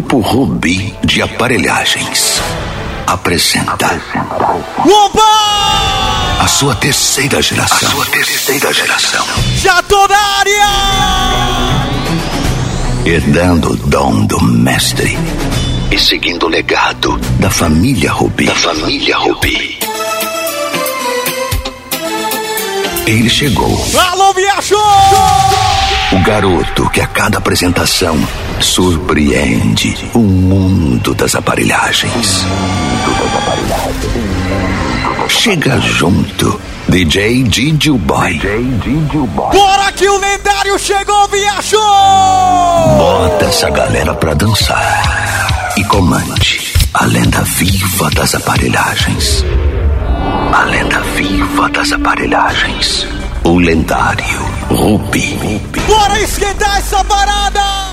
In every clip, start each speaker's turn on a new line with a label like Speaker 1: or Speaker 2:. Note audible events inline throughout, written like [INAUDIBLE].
Speaker 1: Grupo Rubi de Aparelhagens apresenta.
Speaker 2: Opa!
Speaker 1: A sua terceira geração. A sua terceira geração.
Speaker 2: Já tô na área!
Speaker 1: Herdando o dom do mestre e seguindo o legado da família Rubi. Da família Rubi. Ele chegou.
Speaker 2: Alô, viajou!
Speaker 1: O garoto que a cada apresentação surpreende o mundo das aparelhagens. Chega junto, DJ Didio Boy.
Speaker 2: Bora que o lendário chegou, viajou!
Speaker 1: Bota essa galera pra dançar e comande a lenda viva das aparelhagens. A lenda viva das aparelhagens. O lendário Rubi.
Speaker 2: Bora esquentar essa parada!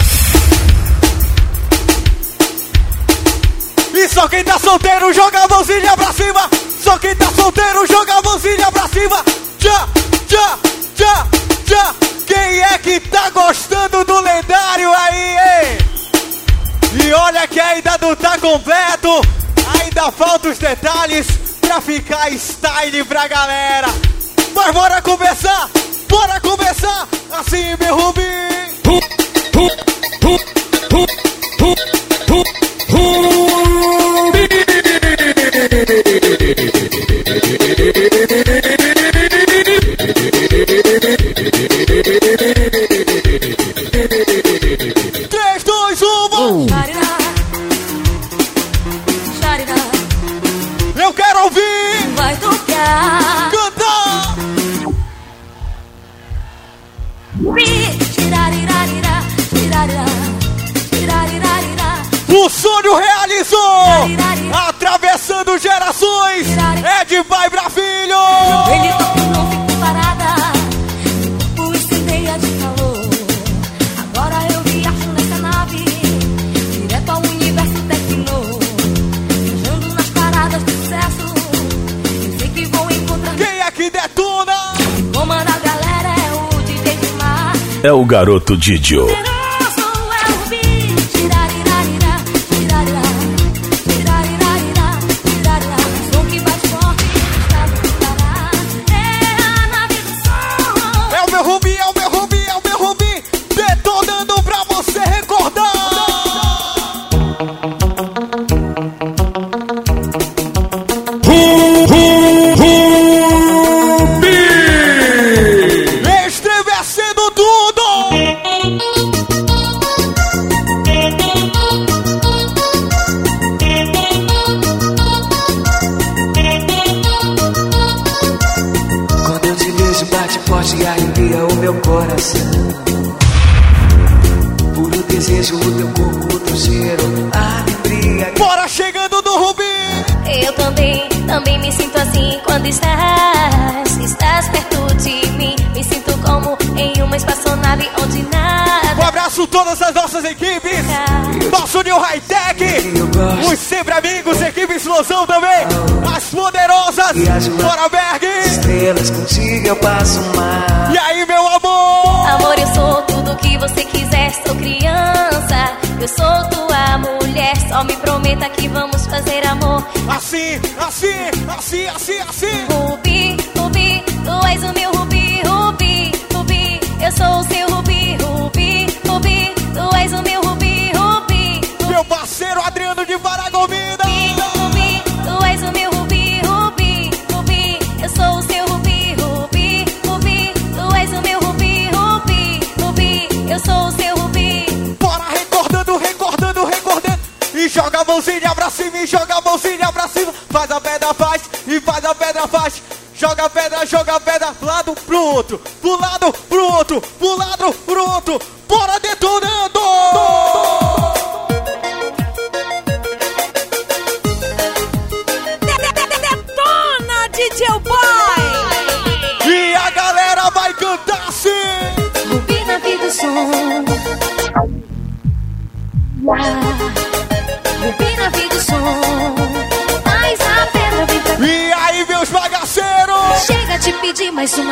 Speaker 2: E só quem tá solteiro joga a mãozinha pra cima! Só quem tá solteiro joga a mãozinha pra cima! Já, já, já, já! Quem é que tá gostando do lendário aí, hein? E olha que ainda não tá completo! Ainda faltam os detalhes pra ficar style pra galera! Mas bora começar! Bora começar! Assim, meu Rubi! Três, dois, um! Realizou! Atravessando gerações! É de pai pra filho!
Speaker 3: Ele toca e não fico parada. O incendeia de calor. Agora eu viajo nessa nave. Direto ao universo tecno. Viajando nas paradas do sucesso. Eu sei que vou encontrar.
Speaker 2: Quem é que detona?
Speaker 3: Comanda a galera é o DJ de mar.
Speaker 4: É o garoto Didio.
Speaker 2: Bora Berg!
Speaker 5: Estrelas contigo eu passo mar.
Speaker 2: E aí, meu amor?
Speaker 3: Amor, eu sou tudo que você quiser, sou criança. Eu sou tua mulher, só me prometa que vamos fazer amor.
Speaker 2: Assim, assim, assim, assim, assim!
Speaker 3: Rubi, Rubi, tu és o meu Rubi, Rubi, Rubi. Eu sou o seu
Speaker 2: pra cima, e joga a mãozinha pra cima. Faz a pedra, faz, e faz a pedra, faz. Joga a pedra, joga a pedra, lado, pro outro. Pro lado, pro outro, pro lado, pro outro. Bora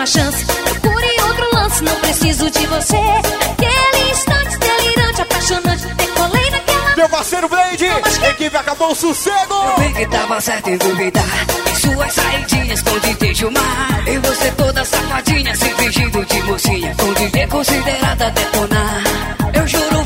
Speaker 3: uma chance. Procure outro lance, não preciso de você. Aquele instante delirante, apaixonante. Decolei naquela
Speaker 2: Meu parceiro Blade, equipe acabou o sossego.
Speaker 5: Eu vi que tava certo em duvidar. Em suas saidinhas com DJ Gilmar. E você toda safadinha, se fingindo de mocinha. Com DJ considerada detonar. Eu juro,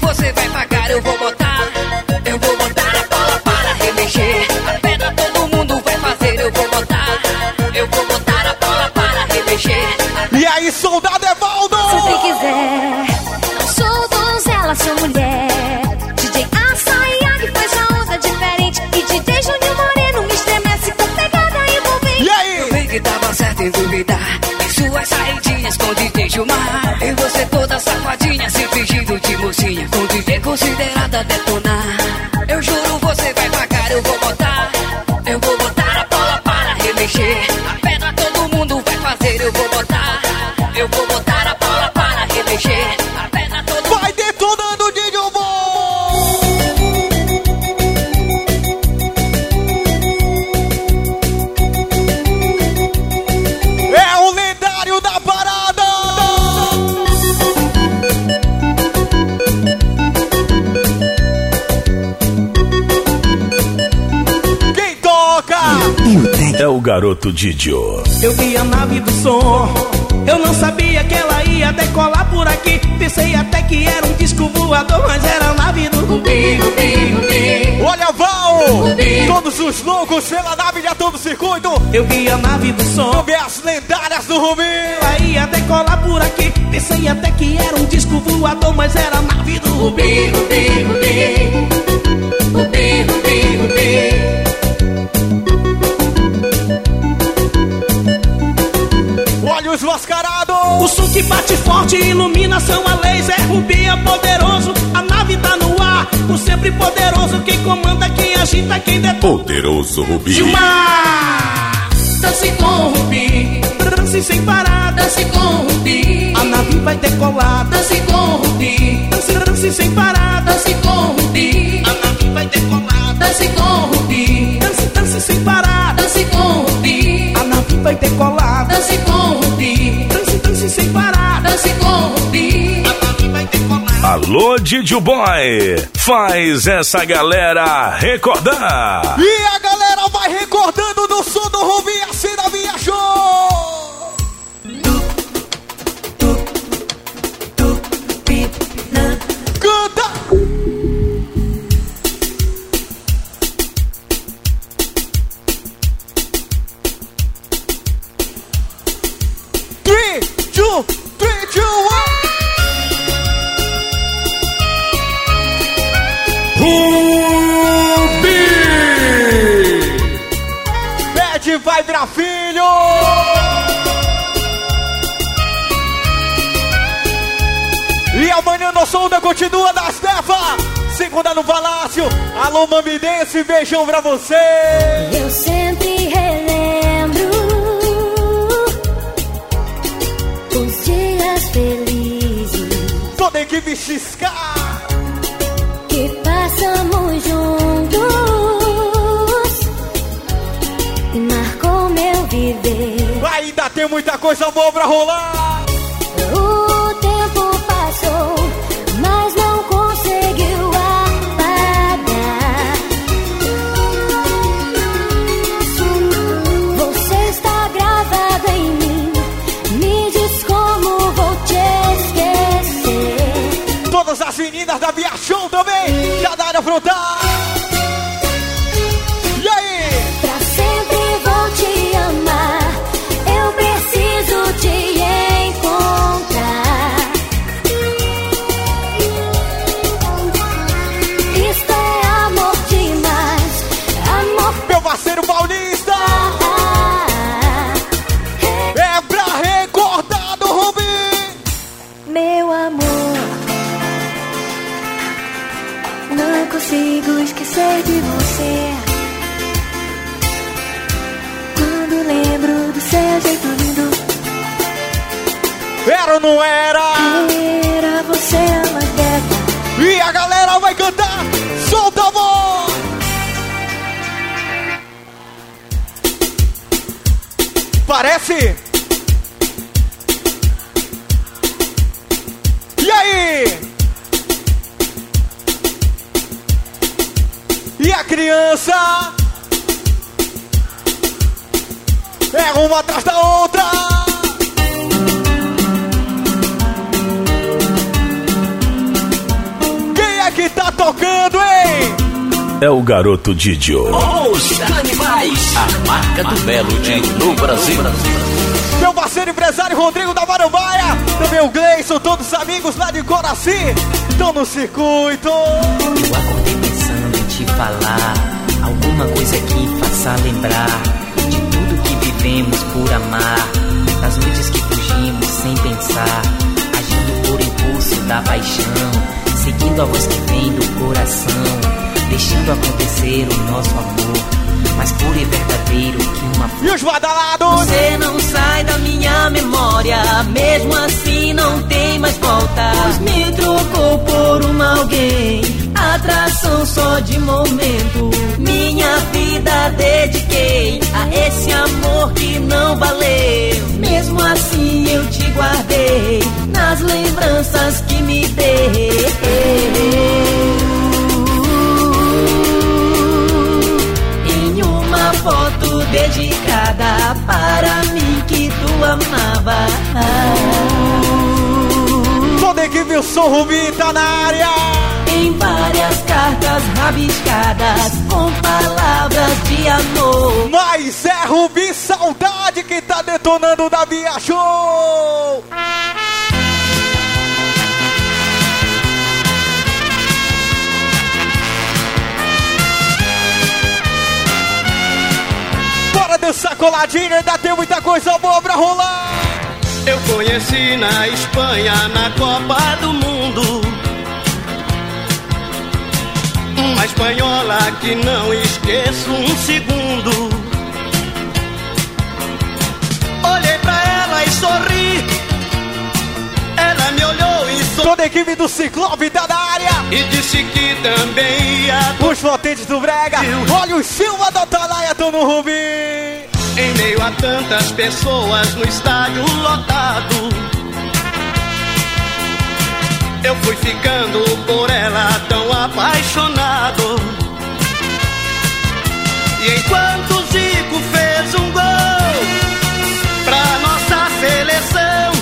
Speaker 5: considerada detonar.
Speaker 2: O
Speaker 4: garoto Didio.
Speaker 6: Eu vi a nave do som. Eu não sabia que ela ia decolar por aqui. Pensei até que era um disco voador, mas era a nave do Rubi, Rubi, Rubi.
Speaker 2: Olha, Val! Todos os loucos pela nave de todo circuito!
Speaker 6: Eu vi a nave do som.
Speaker 2: Vamos ver as lendárias do Rubi!
Speaker 6: Ela ia decolar por aqui. Pensei até que era um disco voador, mas era a nave do Rubi, Rubi, Rubi. Rubi, Rubi, Rubi. O som que bate forte, iluminação a laser, Rubi é poderoso, a nave tá no ar, o sempre poderoso, quem comanda, quem agita, quem detona.
Speaker 4: Poderoso Rubi.
Speaker 6: Gilmar, dance com Rubi, dance sem parar, dance com Rubi, a nave vai decolar, dance com Rubi, dance, dance sem parar, dance com Rubi, a nave vai decolar, dance com Rubi, dance, dance sem parar, dance com Rubi, a nave vai decolar, dance com Rubi, dance, sem parar, dance com Rubi, vai decolar.
Speaker 4: Alô, Didio Boy. Faz essa galera recordar.
Speaker 2: E a galera vai recordando do som do Rubi Filho! E amanhã nossa onda continua da Stefa! Segunda no Palácio! Alô, Mamidense, beijão pra você!
Speaker 3: Eu sempre relembro os dias felizes
Speaker 2: Toda equipe XK!
Speaker 3: que passamos juntos viver.
Speaker 2: Ainda tem muita coisa boa pra rolar!
Speaker 3: O tempo passou, mas não conseguiu apagar. Você está gravado em mim. Me diz como vou te esquecer.
Speaker 2: Todas as meninas da Via Show também! Já da área frontal! Era não era?
Speaker 3: você a mais bela.
Speaker 2: E a galera vai cantar! Solta a voz! Parece? E aí? criança. É uma atrás da outra. É
Speaker 4: o garoto Didio.
Speaker 7: Os canibais, a marca do Melody no Brasil.
Speaker 2: Meu parceiro empresário Rodrigo da Marambaia. Também o Gleison, todos os amigos lá de Coraci. Estão no circuito.
Speaker 8: Eu acordei pensando em te falar alguma coisa que faça lembrar de tudo que vivemos por amar, das noites que fugimos sem pensar, agindo por impulso da paixão, seguindo a voz que vem do coração, deixando acontecer o nosso amor. Mais puro e verdadeiro que uma
Speaker 2: E os badalados?
Speaker 8: Você não sai da minha memória, mesmo assim não tem mais volta. Me trocou por uma alguém, atração só de momento. Minha vida dediquei a esse amor que não valeu. Mesmo assim eu te guardei nas lembranças que me deu. Foto dedicada para mim que tu amava.
Speaker 2: Toda a equipe, o Som Rubi tá na área.
Speaker 8: Em várias cartas rabiscadas com palavras de amor.
Speaker 2: Mas é Rubi Saudade que tá detonando da Via Show. Bora dançar coladinho, ainda tem muita coisa boa pra rolar.
Speaker 9: Eu conheci na Espanha, na Copa do Mundo. Uma espanhola que não esqueço um segundo. Olhei pra ela e sorri. Ela me olhou e sorriu.
Speaker 2: Toda a equipe do Ciclope tá na área.
Speaker 9: E disse que também ia.
Speaker 2: Os potentes do Brega. Olha o Silva da Atalaia, tão no Rubi.
Speaker 9: Em meio a tantas pessoas no estádio lotado. Eu fui ficando por ela tão apaixonado. E enquanto o Zico fez um gol pra nossa seleção,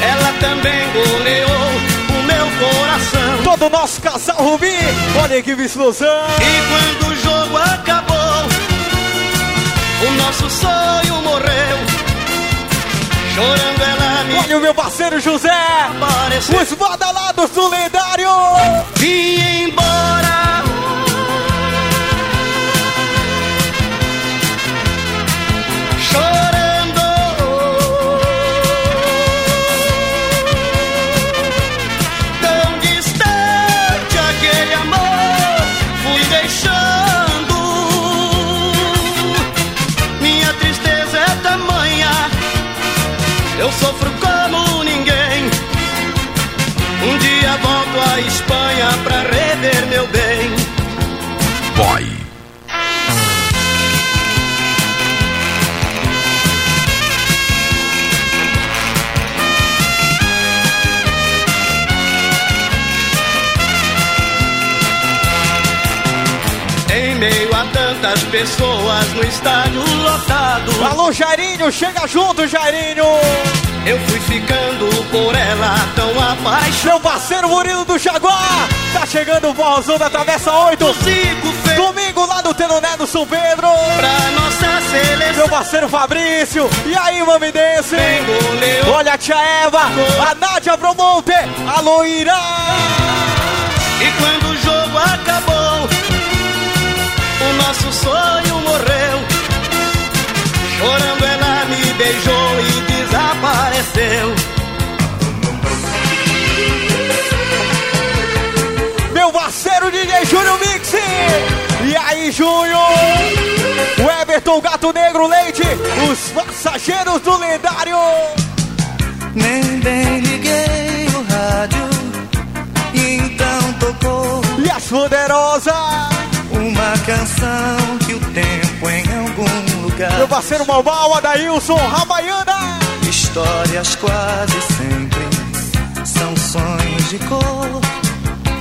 Speaker 9: ela também goleou o meu coração.
Speaker 2: Todo o nosso casal Rubi. Olha equipe explosão.
Speaker 9: E quando o jogo acabou, o nosso sonho morreu. Chorando ela me
Speaker 2: Olha o meu parceiro José.
Speaker 9: apareceu.
Speaker 2: Os badalados do lendário.
Speaker 9: Vim embora. Pessoas no estádio lotado,
Speaker 2: Alô, Jairinho. Chega junto, Jairinho.
Speaker 9: eu fui ficando por ela tão apaixonado.
Speaker 2: Meu parceiro Murilo do Jaguar. Tá chegando o forrozão da Travessa 8.
Speaker 9: Zico fez
Speaker 2: Domingo lá no Teloné do São Pedro.
Speaker 9: pra nossa seleção.
Speaker 2: Meu parceiro Fabrício. E aí, Mami Dance?
Speaker 9: goleou.
Speaker 2: Olha a tia Eva. A Nádia Promonte. Alô, Irã. Aí, Júnior? O Everton, Gato Negro Leite. Os passageiros do lendário.
Speaker 10: Nem bem liguei o rádio, então tocou
Speaker 2: E as poderosas.
Speaker 10: uma canção que o tempo em algum lugar.
Speaker 2: Meu parceiro Malmal, Adailson, Ramaiana.
Speaker 10: Histórias quase sempre são sonhos de cor.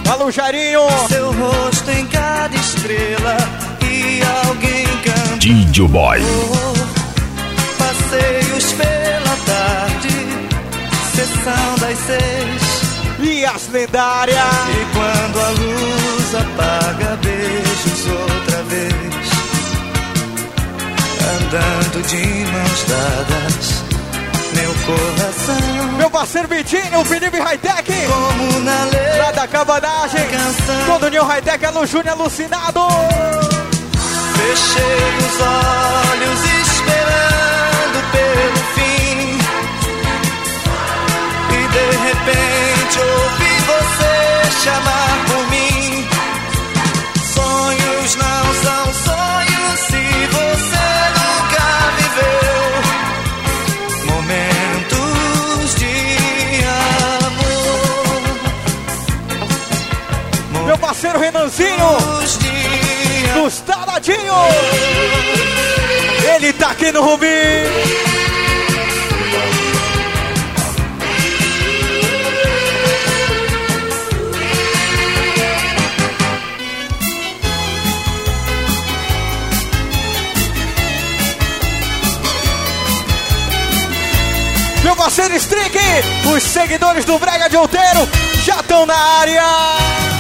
Speaker 2: Alô, Jairinho.
Speaker 11: Seu rosto em cada estrela e alguém canta.
Speaker 4: Didio Boy.
Speaker 11: Passeios pela tarde, sessão das seis.
Speaker 2: E as lendárias.
Speaker 11: E quando a luz apaga, beijos outra vez. Andando de mãos dadas, coração.
Speaker 2: Meu parceiro Vitinho, o Felipe Hightech.
Speaker 11: Como na lei.
Speaker 2: Lá da cabanagem. Todo New Hightech, Alô Júnior alucinado.
Speaker 11: Fechei os olhos esperando pelo fim. E de repente ouvi você chamar por mim.
Speaker 2: Parceiro Renanzinho. Dos Taladinho. Ele tá aqui no Rubi. Meu parceiro Strick, os seguidores do Brega de Outeiro já estão na área.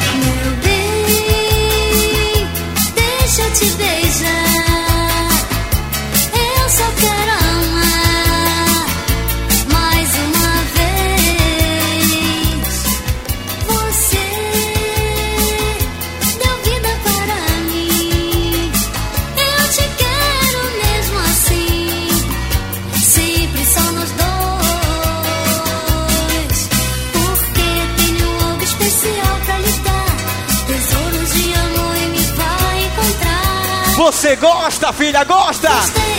Speaker 3: Você
Speaker 2: gosta, filha, gosta?
Speaker 3: Gostei,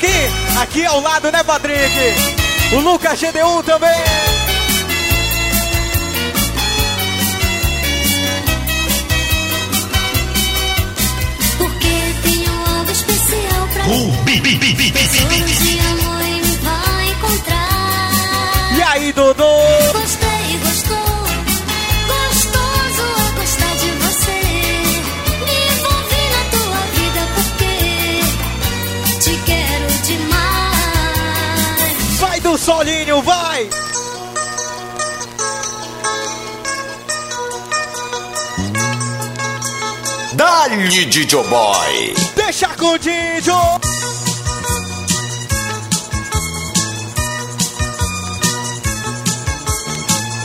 Speaker 2: Patrick, aqui ao lado, né, Patrick? O Lucas GD1 também.
Speaker 3: Porque tenho algo especial pra mim. Tesouros de amor e me vai encontrar.
Speaker 2: E aí, Dodô? Solinho, vai!
Speaker 1: Dali, Didio Boy.
Speaker 2: Deixa com o Didio!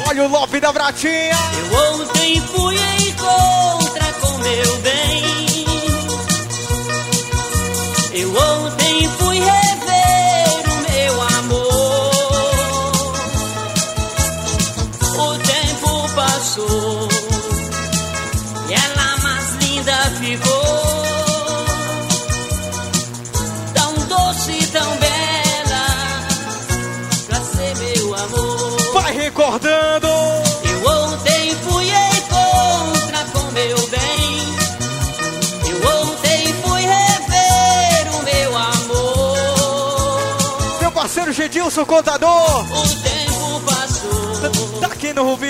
Speaker 2: Olha o Lopes da Bratinha!
Speaker 12: Eu ontem fui em contra com meu bem.
Speaker 2: Gedilson Contador!
Speaker 12: O tempo passou
Speaker 2: Tá aqui no Rubi!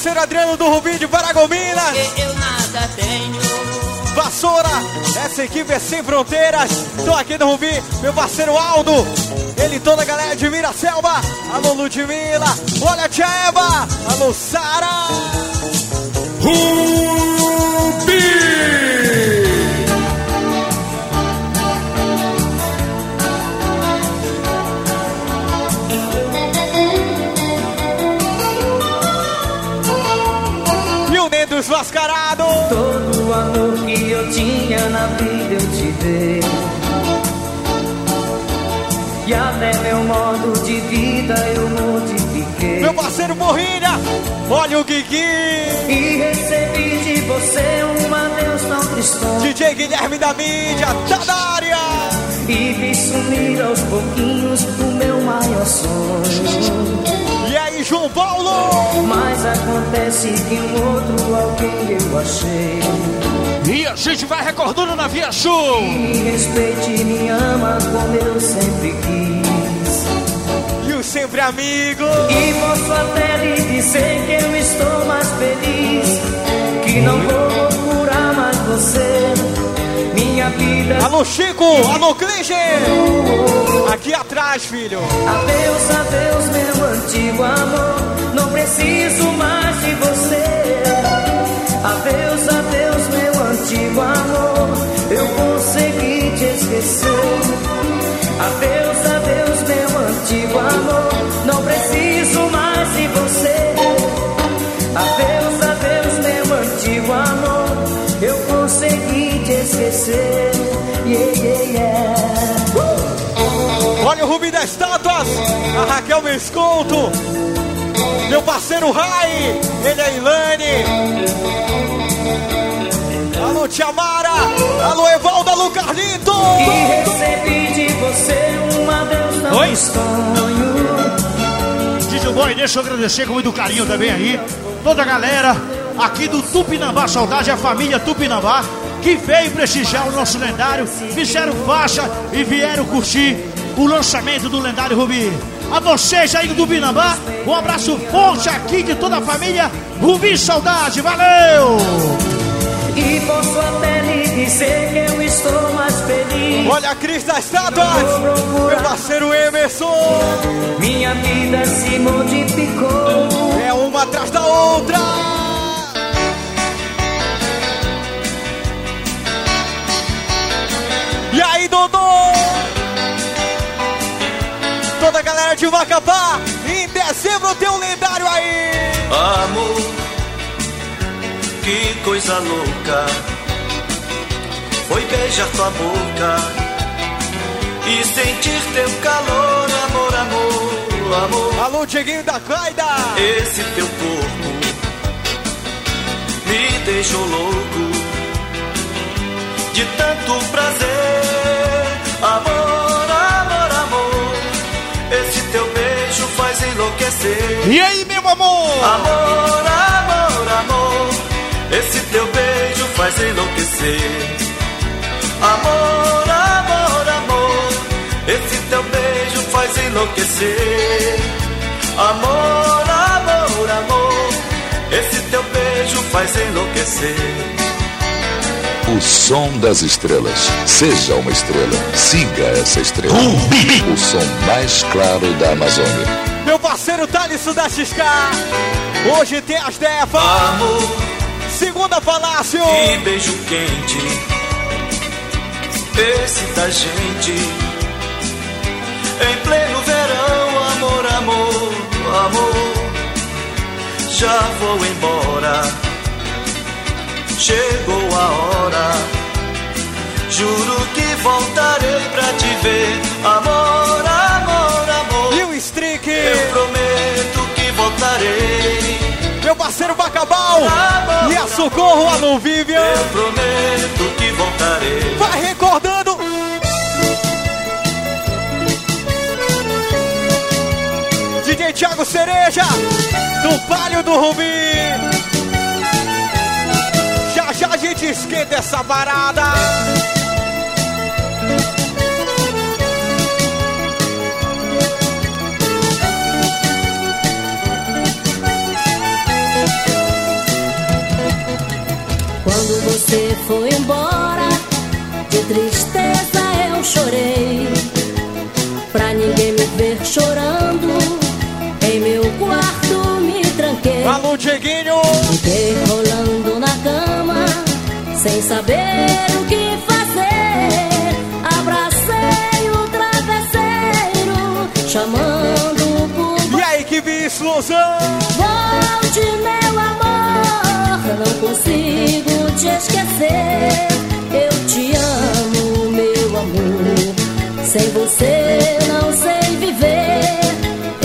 Speaker 2: Parceiro Adriano do Rubi de Paragominas.
Speaker 12: Eu nada tenho.
Speaker 2: Vassoura, essa equipe é sem fronteiras. Tô aqui no Rubi, meu parceiro Aldo. Ele e toda a galera de Miraselva. Alô, Ludmilla. Olha a tia Eva. Alô, Sara. E parceiro Morrilha. Olha o Guigui.
Speaker 10: E recebi de você um adeus tão tristão.
Speaker 2: DJ Guilherme da mídia, tá na área.
Speaker 10: E vi sumir aos pouquinhos o meu maior sonho.
Speaker 2: E aí, João Paulo?
Speaker 10: Mas acontece que um outro alguém eu achei.
Speaker 13: E a gente vai recordando na Via Sul.
Speaker 10: Me respeite e me ama como eu sempre quis.
Speaker 2: Sempre amigo.
Speaker 10: E posso até lhe dizer que eu estou mais feliz. Que não vou procurar mais você. Minha vida.
Speaker 2: Alô, Chico! Alô, Cleiton! Aqui atrás, filho.
Speaker 10: Adeus, adeus, meu antigo amor. Não preciso mais de você. Adeus, adeus, meu antigo amor. Eu consegui te esquecer. Adeus, adeus, meu antigo amor. Não preciso mais de você. Adeus, adeus, meu antigo amor. Eu consegui te esquecer. Yeah, yeah, yeah. Uh!
Speaker 2: Olha o Rubi das Estátuas. A Raquel Mesconto. Meu parceiro Rai. Ele é Ilane. Alô, Tiamara. Alô, Evaldo. Alô, Carlito.
Speaker 10: E recebi de você um adeus tão
Speaker 13: Oi?
Speaker 10: estranho.
Speaker 13: Boy, deixa eu agradecer com muito carinho também aí. Toda a galera aqui do Tupinambá Saudade, a família Tupinambá, que veio prestigiar o nosso lendário, fizeram faixa e vieram curtir o lançamento do lendário Rubi. A vocês aí do Tupinambá, um abraço forte aqui de toda a família Rubi Saudade, valeu!
Speaker 10: E posso até dizer que eu estou mais feliz.
Speaker 2: Olha a Cris das Estátuas. Meu parceiro Emerson.
Speaker 10: Minha vida se modificou.
Speaker 2: É uma atrás da outra. E aí, Dodô? Toda a galera de Macapá, em dezembro tem um lendário aí.
Speaker 11: Amor, que coisa louca foi beijar tua boca e sentir teu calor, amor, amor, amor.
Speaker 2: Alô, Dieguinho da Caida.
Speaker 11: Esse teu corpo me deixou louco de tanto prazer, amor, amor, amor. Esse teu beijo faz enlouquecer.
Speaker 13: E aí, meu amor?
Speaker 11: Amor, amor, amor. Esse teu beijo faz enlouquecer. Amor, amor, amor. Esse teu beijo faz enlouquecer. Amor, amor, amor. Esse teu beijo faz enlouquecer.
Speaker 14: O som das estrelas. Seja uma estrela. Siga essa estrela. O som mais claro da Amazônia.
Speaker 2: Meu parceiro Thaleson da XK. Hoje tem as.
Speaker 11: Amor,
Speaker 2: Segunda Palácio.
Speaker 11: que beijo quente. Esse da gente. Em pleno verão, amor, amor, amor. Já vou embora. Chegou a hora. Juro que voltarei pra te ver. Amor, amor, amor.
Speaker 2: E o Streak.
Speaker 11: Eu prometo que voltarei.
Speaker 2: Meu parceiro Bacabal. E a Socorro, alô, Vivian.
Speaker 11: Eu prometo que voltarei.
Speaker 2: Vai recordando. DJ Thiago Cereja, do Palio do Rubi. Já já gente esquenta essa parada.
Speaker 15: Chorei. Pra ninguém me ver chorando, em meu quarto me tranquei.
Speaker 2: Alô, Dieguinho!
Speaker 15: Fiquei rolando na cama, sem saber o que fazer. Abracei o travesseiro, chamando por
Speaker 2: E aí, que vi explosão!
Speaker 15: Volte, meu amor, não consigo te esquecer. Sem você não sei viver.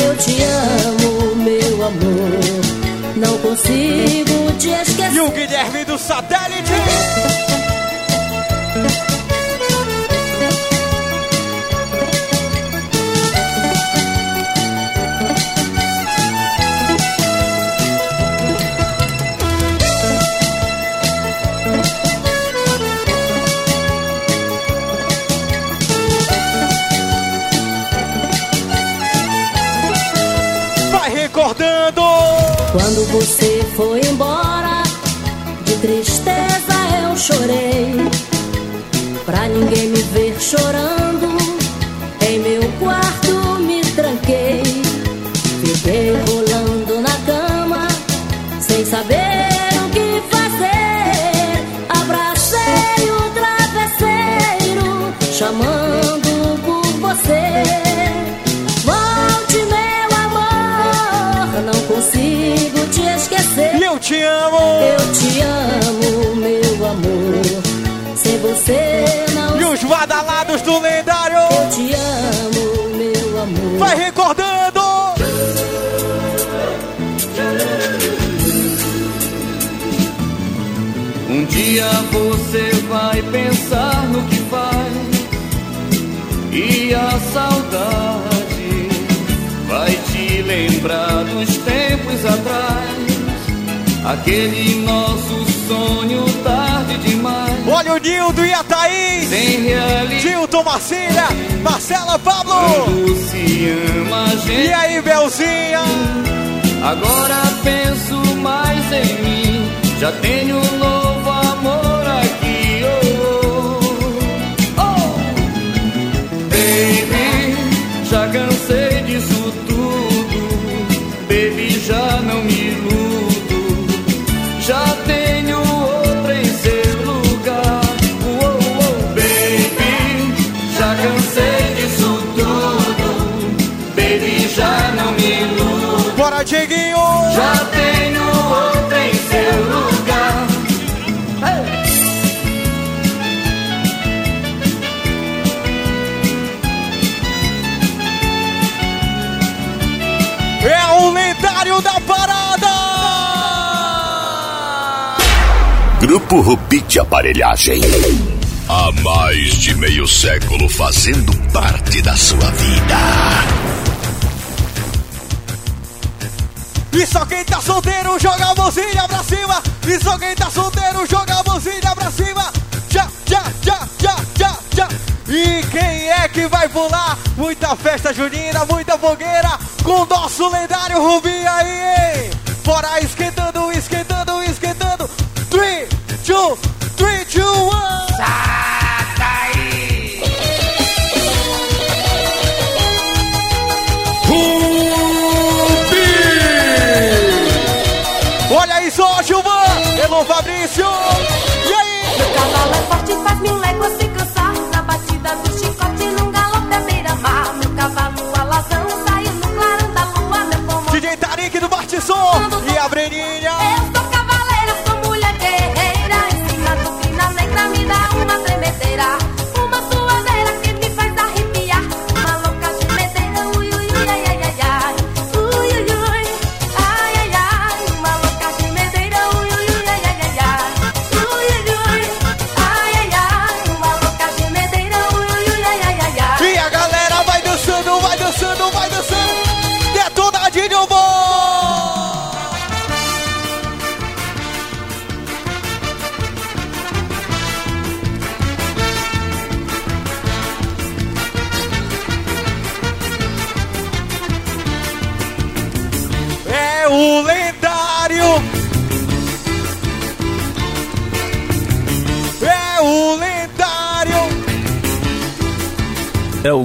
Speaker 15: Eu te amo, meu amor. Não consigo te esquecer.
Speaker 2: E o Guilherme do satélite!
Speaker 15: Te
Speaker 2: amo!
Speaker 15: Eu te amo, meu amor. Sem você não.
Speaker 2: E os badalados do lendário!
Speaker 15: Eu te amo, meu amor.
Speaker 2: Vai recordando!
Speaker 7: Um dia você vai pensar no que faz e a saudade vai te lembrar dos tempos atrás. Aquele nosso sonho tarde demais.
Speaker 2: Olha o Nildo e a Thaís!
Speaker 7: Sem realidade.
Speaker 2: Dilton Marcília, Marcela Pablo!
Speaker 7: Quando se ama gente.
Speaker 2: E aí, Belzinha?
Speaker 7: Agora penso mais em mim. Já tenho um novo amor aqui. Oh, oh, oh. Baby, já cansei disso tudo. Baby, já não me iludo. Já tenho outra em seu lugar. Baby, já cansei disso tudo. Baby, já não me iludo.
Speaker 2: Bora, Dieguinho!
Speaker 7: Já
Speaker 1: Grupo Rubite Aparelhagem. Há mais de meio século fazendo parte da sua vida.
Speaker 2: E só quem tá solteiro joga a mãozinha pra cima. E só quem tá solteiro joga a mãozinha pra cima. Já, já, já, já, já, já. E quem é que vai pular? Muita festa junina, muita fogueira com o nosso lendário Rubi aí, hein? Esquentando, esquentando, Fabrício.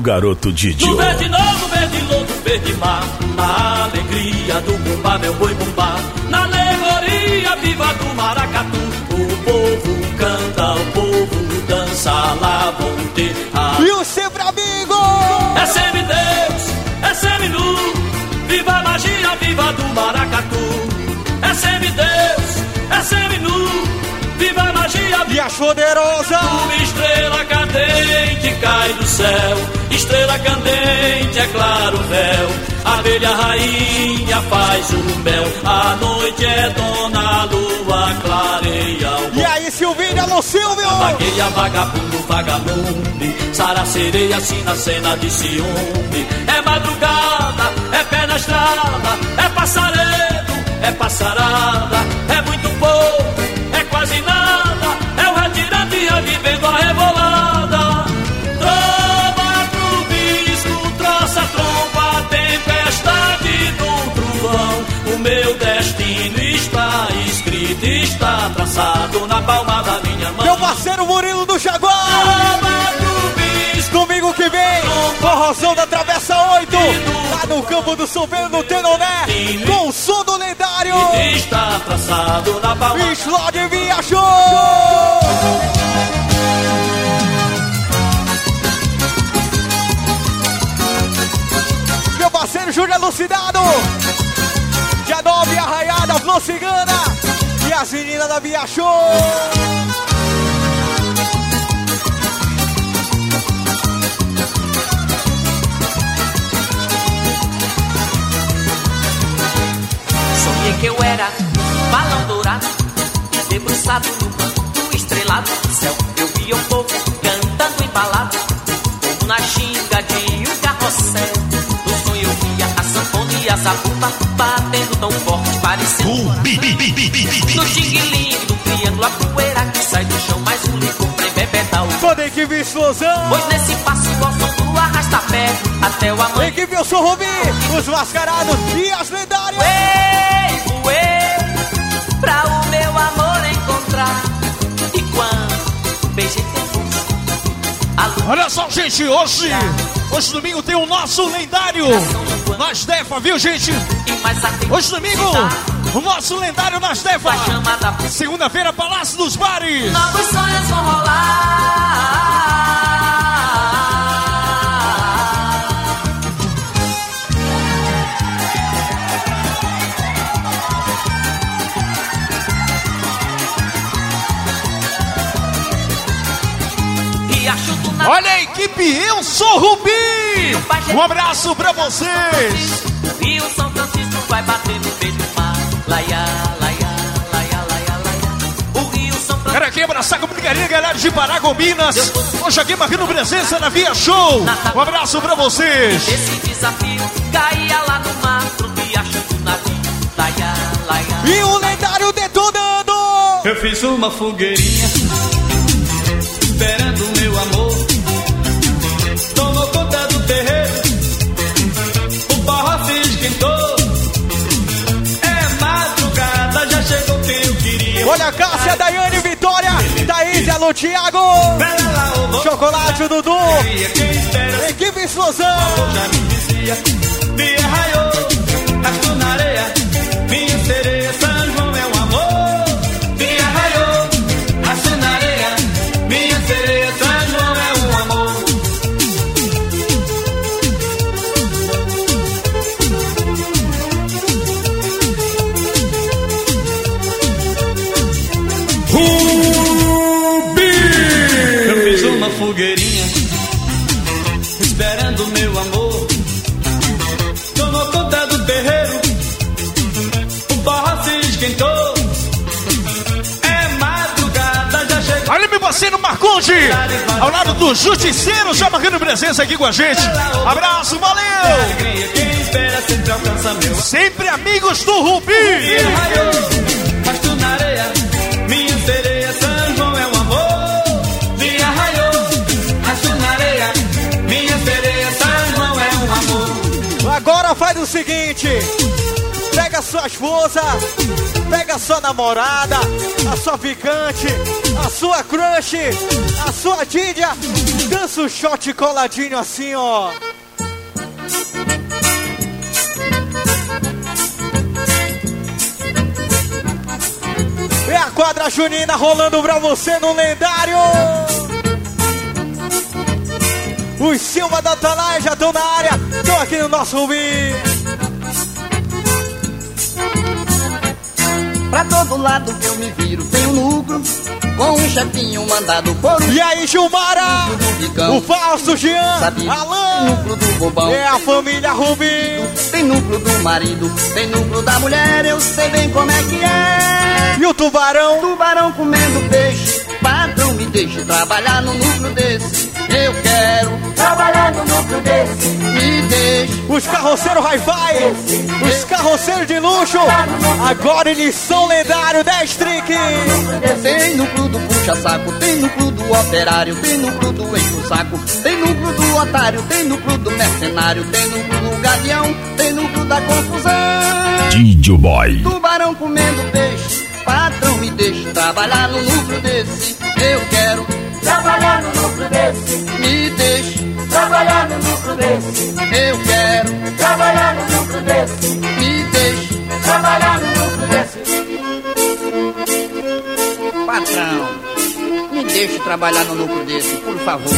Speaker 2: O
Speaker 4: garoto Didio.
Speaker 7: No verde novo, verde louco, verde mar Na alegria do bumbá, meu boi bumbá Na alegoria viva do maracatu O povo canta, o povo dança Lá vão ter a...
Speaker 2: E o sempre amigo!
Speaker 7: É semideus, é seminu Viva a magia, viva do maracatu É semideus, é seminu Viva a magia,
Speaker 2: E a poderosa!
Speaker 7: uma estrela céu, estrela candente é claro o véu. A abelha rainha faz o mel, a noite é dona, lua clareia o
Speaker 2: E aí, Silvinho, alô, Silvio!
Speaker 7: Vagueia, vagabundo, vagalume Sara sereia, assim na cena de ciúme É madrugada, é pé na estrada É passaredo, é passarada É Traçado na palma da minha mão
Speaker 2: Meu parceiro Murilo do Jaguar! Domingo que vem, Corrosão da Travessa 8, lá no campo do São Pedro do Tenoné, com o som do lendário!
Speaker 7: Está traçado na palma
Speaker 2: Slode viajou! Meu parceiro Júlio Elucidado! Dia 9, Arraiada, Flor Cigana as meninas da Via Show!
Speaker 12: Sonhei que eu era balão dourado, debruçado no banco estrelado do céu. Eu via o povo cantando embalado, na ginga de um carrossel. Sanfona e a zabumba batendo tão forte, parecendo no xinguilinho do triângulo, a poeira que sai do chão, mais um licor pra o
Speaker 2: Toda a equipe explosão!
Speaker 12: Pois nesse passo ao som do arrasta-pé, até o amanhã.
Speaker 2: Equipe Eu Sou Rubi, os mascarados e as lendárias!
Speaker 12: Ei,
Speaker 13: Olha só, gente, hoje, hoje domingo tem o nosso lendário nas Defa, viu, gente? Hoje domingo, o nosso lendário nas Defa. Segunda-feira, Palácio dos Bares.
Speaker 12: Novos sonhos vão rolar.
Speaker 13: Olha a equipe, eu sou Rubi. Um abraço pra vocês.
Speaker 12: E o São Francisco vai bater no meio do mar. Laia, laia, laia, laia, laia. O Rio São Francisco.
Speaker 13: Quero aqui abraçar com brigaria, galera de Paragominas. Hoje aqui marcando presença na Via Show. Um abraço pra vocês.
Speaker 12: Esse desafio caía lá no mar pro riacho do navio. Laia, laia.
Speaker 2: E o lendário detonando!
Speaker 9: Eu fiz uma fogueirinha Esperando o meu amor chegou quem eu queria
Speaker 2: Olha a Cássia, Daiane, Vitória, Thaís, alô, Thiago! Chocolate, Dudu! Equipe Explosão!
Speaker 9: Já me dizia Me arraiou, na areia Minha sereia,
Speaker 13: Marconde, ao lado do Justiceiro, já marcando presença aqui com a gente. Abraço, valeu!
Speaker 9: Sempre
Speaker 13: amigos do Rubi!
Speaker 2: Agora faz o seguinte: a sua esposa, pega sua namorada, a sua ficante, a sua crush, a sua Didia. Dança o shot coladinho assim, ó. É a quadra junina rolando pra você no lendário. Os Silva da Atalaia já estão na área, estão aqui no nosso Rubi.
Speaker 16: Pra todo lado que eu me viro tem um núcleo Com um chefinho mandado por um
Speaker 2: E aí, Gilmara? O falso Jean,
Speaker 16: Sabe,
Speaker 2: Alain.
Speaker 16: núcleo do bobão
Speaker 2: É a família Rubi.
Speaker 16: Tem núcleo do marido, tem núcleo da mulher Eu sei bem como é que é
Speaker 2: E o tubarão?
Speaker 16: Tubarão comendo peixe Patrão me deixe trabalhar no núcleo desse Eu quero trabalhar no núcleo desse Me deixe
Speaker 2: Os carroceiros hi-fi, os carroceiros de luxo, agora eles são lendários 10 trick.
Speaker 16: Tem núcleo do puxa-saco, tem núcleo do operário, tem núcleo do enche-o-saco, tem núcleo do otário, tem núcleo do mercenário, tem núcleo do gavião, tem núcleo da confusão.
Speaker 1: Didio Boy.
Speaker 16: Tubarão comendo peixe, patrão me deixe trabalhar no núcleo desse. Eu quero trabalhar no núcleo desse. Me deixe trabalhar no núcleo desse. Eu quero trabalhar no núcleo desse. Me deixe trabalhar no núcleo desse. Patrão, me deixe trabalhar no núcleo desse, por favor.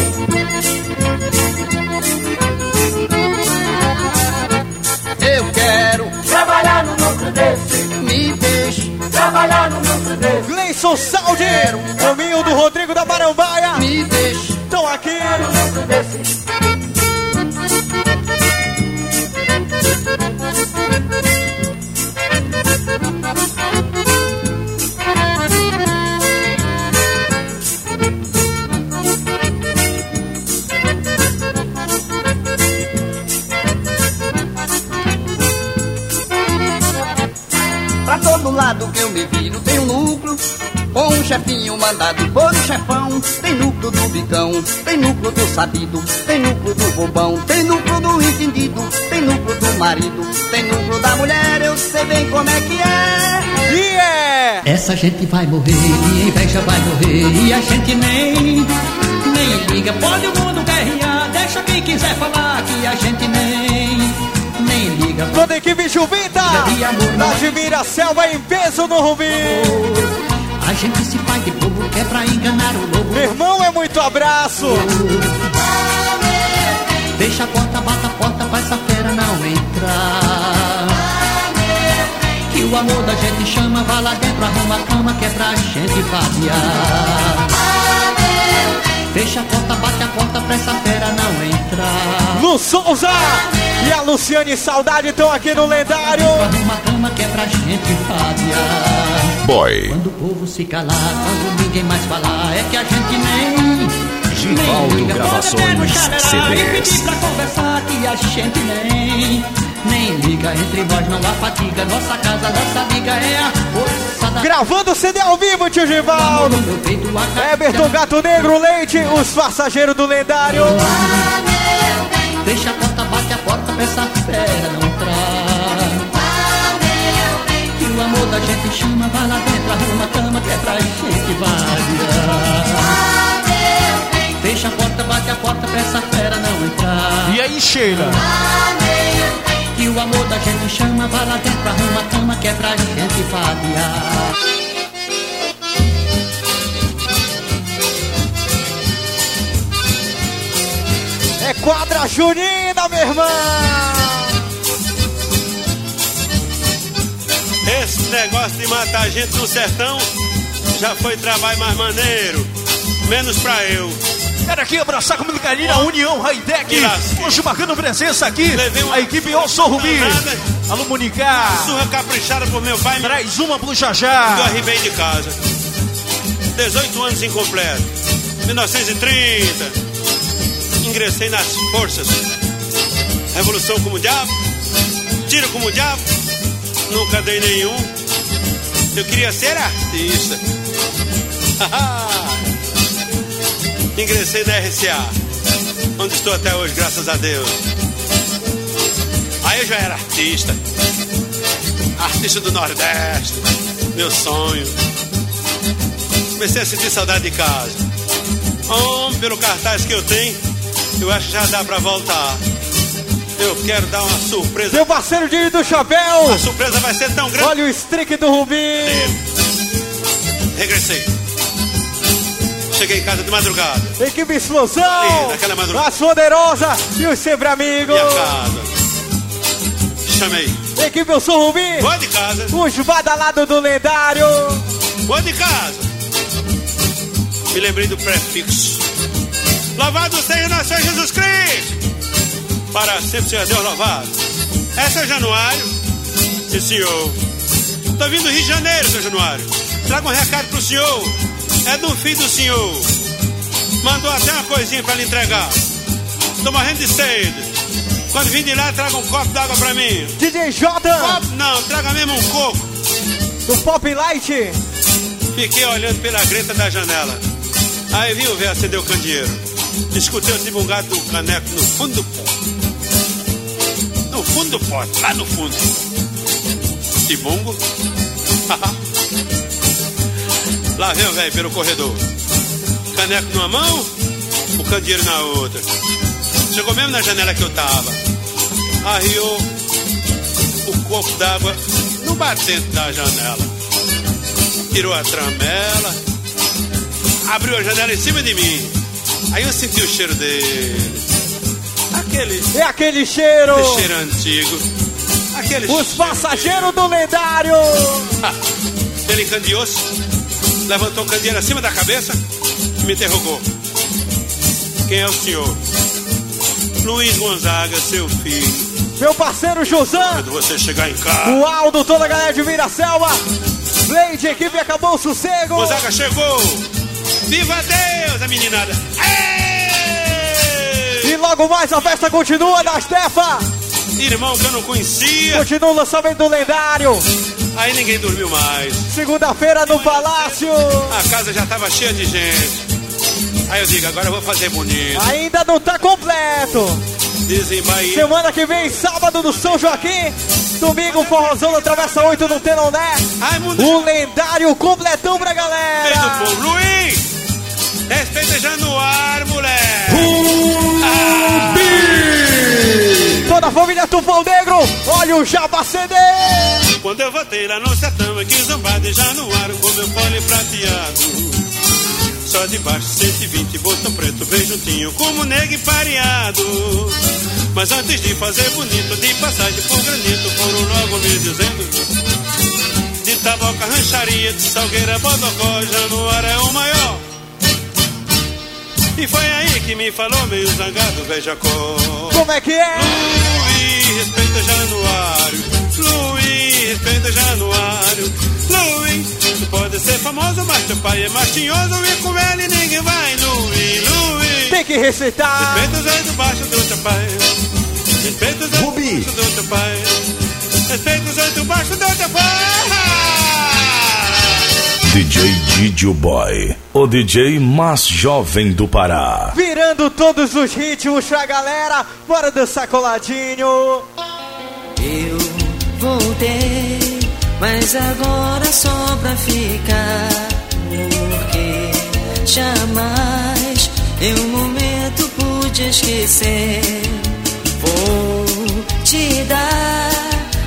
Speaker 16: Eu quero trabalhar no desse. Me deixe trabalhar no núcleo desse.
Speaker 2: Gleison Saldi, caminho do Rodrigo da Marambaia.
Speaker 16: Chefinho mandado por chefão. Tem núcleo do bicão, tem núcleo do sabido Tem núcleo do bobão, tem núcleo do entendido Tem núcleo do marido, tem núcleo da mulher Eu sei bem como é que é.
Speaker 2: E é!
Speaker 17: Essa gente vai morrer, e a inveja vai morrer E a gente nem, nem liga. Pode o mundo guerrear, deixa quem quiser falar Que a gente nem, nem liga.
Speaker 2: Toda a equipe Juvita, da Gimira Selva em peso no Rubi.
Speaker 17: A gente se faz de bobo que é pra enganar o lobo.
Speaker 2: Meu irmão, é muito abraço.
Speaker 17: Deixa a porta, bata a porta pra essa fera não entrar. Que o amor da gente chama, vá lá dentro, arruma a cama Que é pra gente vaziar Fecha a porta, bate a porta pra essa fera não entrar
Speaker 2: Lu Souza e a Luciane Saudade estão aqui no lendário.
Speaker 17: Arruma a cama que é pra gente vaziar
Speaker 1: Boy.
Speaker 17: Quando o povo se calar, quando ninguém mais falar É que a gente nem
Speaker 1: Givaldo. Gravações,
Speaker 17: e
Speaker 1: CDs.
Speaker 17: pedir pra conversar que a gente nem Nem liga, entre nós não há fatiga Nossa casa, nossa liga é a
Speaker 2: Gravando CD ao vivo, tio Givaldo. Everton Gato Negro Leite, os passageiros do lendário.
Speaker 17: Deixa a porta, bate a porta pra essa fera não entrar Que o amor da gente chama, vai lá dentro, arruma a cama que é pra gente vaziar Fecha a porta, bate a porta pra essa fera não entrar
Speaker 13: E aí, Sheila?
Speaker 17: Que o amor da gente chama, vai lá dentro, arruma a cama que é pra gente vaziar
Speaker 2: É quadra junina, meu irmão.
Speaker 18: Esse negócio de matar gente no sertão já foi trabalho mais maneiro. Menos pra eu.
Speaker 13: Quero aqui abraçar com muito carinho a União Raidec. Hoje marcando presença aqui. A equipe Eu Sou Rubi. Alô, Monicá.
Speaker 18: Surra caprichada por meu pai.
Speaker 13: Traz uma pro Jajá.
Speaker 18: Eu arribei de casa. 18 anos incompleto. 1930. Ingressei nas forças. Revolução como diabo. Tiro como diabo. Nunca dei nenhum. Eu queria ser artista. [LAUGHS] Ingressei na RCA. Onde estou até hoje, graças a Deus. Aí eu já era artista. artista do Nordeste, meu sonho. Comecei a sentir saudade de casa. Oh, pelo cartaz que eu tenho, eu acho que já dá pra voltar. Eu quero dar uma surpresa.
Speaker 2: Meu parceiro de do chapéu.
Speaker 18: A surpresa vai ser tão grande.
Speaker 2: Olha o streak do Rubim.
Speaker 18: Regressei. Cheguei em casa de madrugada.
Speaker 2: Equipe Explosão.
Speaker 18: Ali, naquela madrugada.
Speaker 2: A Poderosa e os sempre amigos.
Speaker 18: Minha casa. Chamei.
Speaker 2: Equipe Eu Sou Rubim.
Speaker 18: Boa de casa.
Speaker 2: Os badalados do lendário.
Speaker 18: Boa de casa. Me lembrei do prefixo. Louvado seja nosso Senhor Jesus Cristo. Para sempre seja Deus louvado. É seu Januário? Sim, senhor. Tô vindo do Rio de Janeiro, seu Januário. Traga um recado pro senhor. É do filho do senhor. Mandou até uma coisinha pra lhe entregar. Tô morrendo de sede. Quando vim de lá, traga um copo d'água pra mim.
Speaker 2: DJ Jota.
Speaker 18: Copo não, traga mesmo um coco.
Speaker 2: Do Pop Light.
Speaker 18: Fiquei olhando pela greta da janela. Aí vi o velho acender o candeeiro. Escutei o tibungado do caneco no fundo do pote. No fundo do pote, lá no fundo. Tibungo. [LAUGHS] lá vem o velho pelo corredor. Caneco numa mão, o candeeiro na outra. Chegou mesmo na janela que eu tava. Arriou o copo d'água no batente da janela. Tirou a tramela, abriu a janela em cima de mim. Aí eu senti o cheiro dele. Aquele.
Speaker 2: É aquele cheiro.
Speaker 18: Aquele cheiro antigo. Aquele
Speaker 2: Os passageiros do lendário. [LAUGHS]
Speaker 18: Ele encandeou-se, levantou o candeeiro acima da cabeça e me interrogou. Quem é o senhor? Luiz Gonzaga, seu filho.
Speaker 2: Meu parceiro Josan.
Speaker 18: Quando você chegar em casa.
Speaker 2: O Aldo, toda a galera de Viracelva. Blade, equipe acabou o sossego.
Speaker 18: Gonzaga chegou. Viva Deus, a meninada.
Speaker 2: E logo mais a festa continua da Stefa.
Speaker 18: Irmão que eu não conhecia.
Speaker 2: Continua o lançamento do lendário.
Speaker 18: Aí ninguém dormiu mais.
Speaker 2: Segunda-feira no Palácio.
Speaker 18: A casa já tava cheia de gente. Aí eu digo, agora eu vou fazer bonito.
Speaker 2: Ainda não tá completo.
Speaker 18: Dizem Bahia.
Speaker 2: Semana que vem, sábado no São Joaquim. Domingo, forrozão da Travessa 8 no Tenoné. O lendário completão pra galera.
Speaker 18: Fez do povo. Luiz, respeita Januário, moleque.
Speaker 2: Toda a família Tufão Negro, olha o Jabá CD.
Speaker 18: Quando eu voltei lá no sertão, aqui zombado de Januário, com meu fole prateado. Só de baixo 120, botão preto, bem juntinho, como negro pareado. Mas antes de fazer bonito, de passagem por granito, foram logo me dizendo: De taboca, rancharia, de salgueira, bodocó, Januário é o maior. E foi aí que me falou, meio zangado, veja cor.
Speaker 2: Como é que é?
Speaker 18: Luiz, respeita Januário. Luiz, respeita Januário. Luiz, tu pode ser famoso, mas teu pai é machinhoso e com ele ninguém vai. Luiz, Luiz.
Speaker 2: Tem que receitar.
Speaker 18: Respeita os oito baixo do teu pai. Respeita os oito baixo do teu pai. Respeita os oito baixo do teu pai.
Speaker 4: DJ Didio Boy, o DJ mais jovem do Pará.
Speaker 2: Virando todos os ritmos pra galera, bora dançar coladinho.
Speaker 19: Eu voltei, mas agora só pra ficar. Porque jamais em um momento pude esquecer. Vou te dar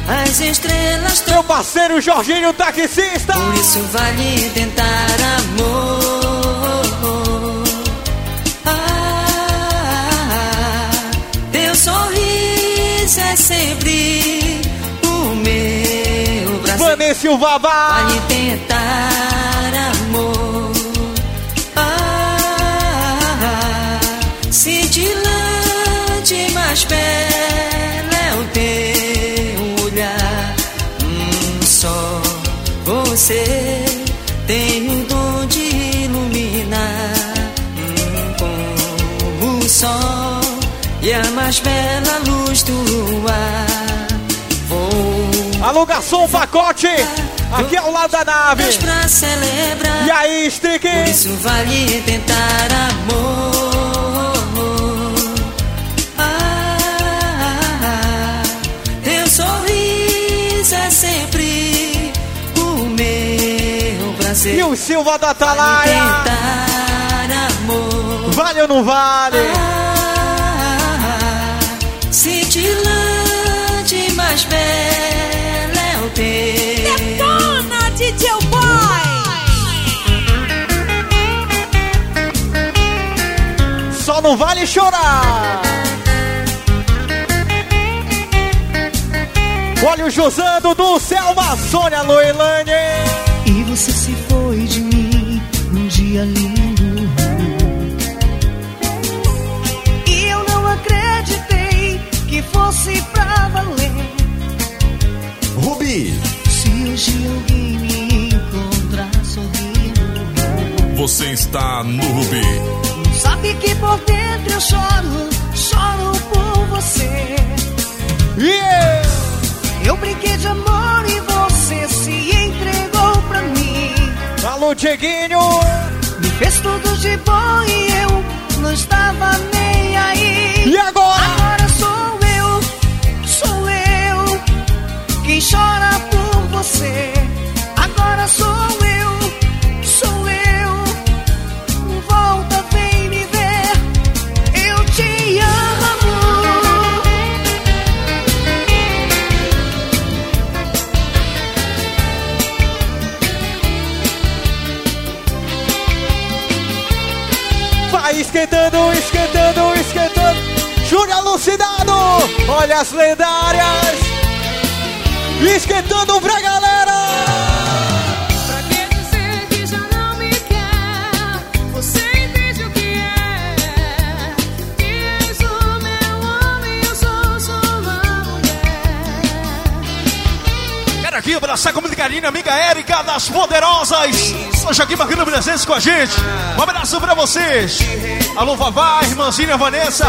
Speaker 19: as estrelas.
Speaker 2: Meu parceiro Jorginho Taxista.
Speaker 19: Por isso vale tentar amor. Ah, teu sorriso é sempre o meu braço.
Speaker 2: Vanessa e o Vavá.
Speaker 19: Vale tentar amor. Ah, cintilante, mas bela você tem o dom de iluminar. Como o sol e a mais bela luz do luar. Vou
Speaker 2: Alugação pacote aqui ao lado da nave.
Speaker 19: pra celebrar.
Speaker 2: E aí, Strick?
Speaker 19: Isso vale tentar amor. Fazer.
Speaker 2: E o Silva da Atalaia.
Speaker 19: Tentar amor.
Speaker 2: Vale ou não vale?
Speaker 19: Ah, cintilante, mais bela é o teu.
Speaker 20: Detona, DJ Boy!
Speaker 2: Só não vale chorar. Olha o Josando do Selma, Sônia Loilane.
Speaker 21: E você se dia lindo. E eu não acreditei que fosse pra valer.
Speaker 4: Rubi,
Speaker 21: Se hoje alguém me encontrar sorrindo,
Speaker 4: você está no Rubi.
Speaker 21: sabe que por dentro eu choro, choro por você.
Speaker 2: Yeah!
Speaker 21: Eu brinquei de amor e você se entregou pra mim.
Speaker 2: Alô, Dieguinho.
Speaker 21: Fez tudo de bom e eu não estava nem aí.
Speaker 2: E agora?
Speaker 21: Agora sou eu, sou eu quem chora
Speaker 2: esquentando, esquentando, esquentando. Júlia Lucidado, olha as lendárias. Esquentando pra galera.
Speaker 22: Pra que dizer que já não me quer? Você entende o que é? Que és o meu homem, eu sou sua mulher.
Speaker 13: Quero aqui abraçar com muito carinho a amiga Érica das Poderosas. Hoje aqui marcando presença com a gente. Um abraço pra vocês. Alô, Vavá, irmãzinha Vanessa,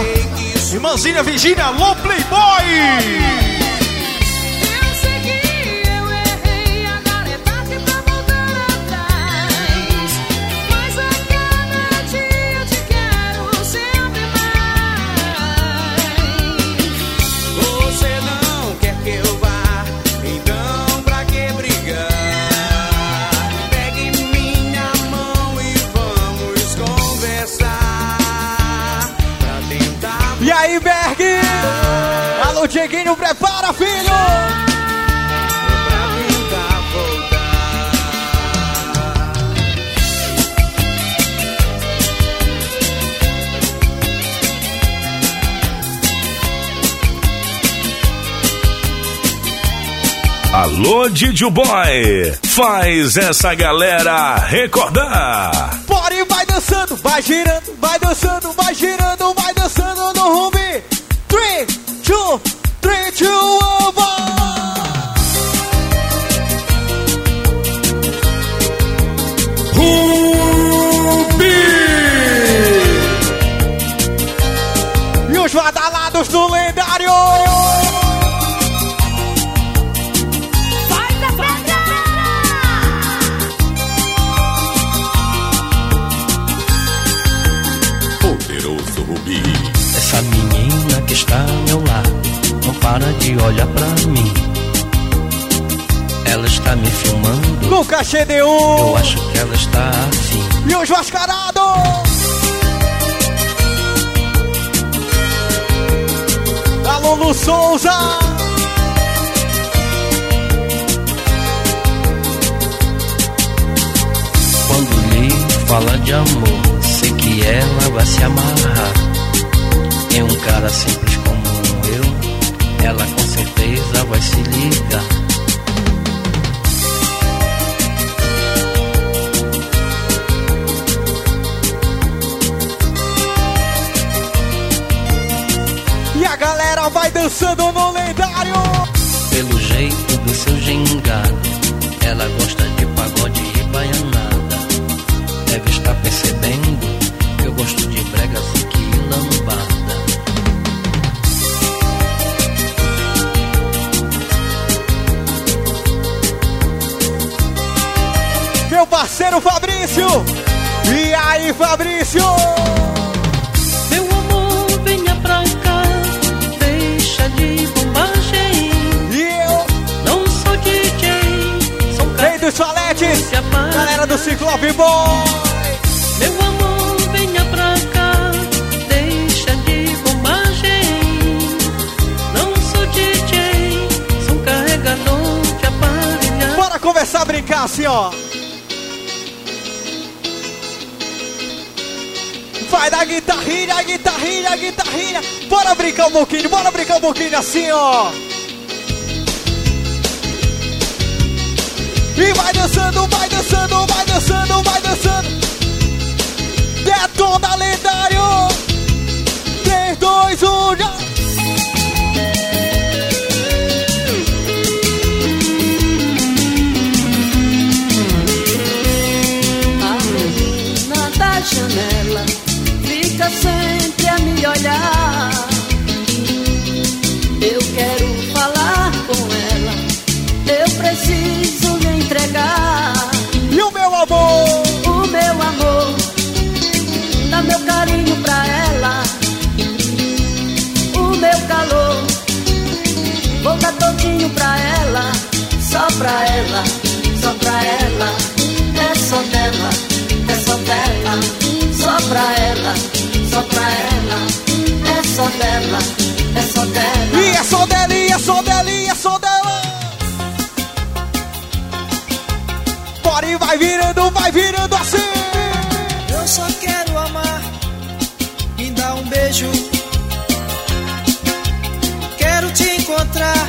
Speaker 13: irmãzinha Virgínia, alô, Playboy.
Speaker 2: Dieguinho, prepara, filho.
Speaker 4: Alô, Didio Boy, faz essa galera recordar.
Speaker 2: Bora e vai dançando, vai girando, vai dançando, vai girando, vai dançando no Ruby.
Speaker 17: De olhar pra mim. Ela está me filmando.
Speaker 2: Cachê de
Speaker 17: Eu acho que ela está afim.
Speaker 2: E os mascarados! Alô, Lu Souza!
Speaker 17: Quando lhe fala de amor, sei que ela vai se amarrar. Em um cara simples
Speaker 2: guitarrinha. Bora brincar um pouquinho, bora brincar um pouquinho assim, ó. E vai dançando, vai dançando, vai dançando, vai dançando. Detona lendário. 3, 2, 1, já.
Speaker 3: A menina da janela fica me olhar. Eu quero falar com ela, eu preciso lhe entregar.
Speaker 2: E o meu amor?
Speaker 3: O meu amor, dá meu carinho pra ela. O meu calor, vou dar todinho pra ela. Só pra ela, só pra ela. Dela, é só dela.
Speaker 2: E é só dela, e é só dela, e é só dela. Bora e vai virando, vai virando assim.
Speaker 22: Eu só quero amar, me dá um beijo. Quero te encontrar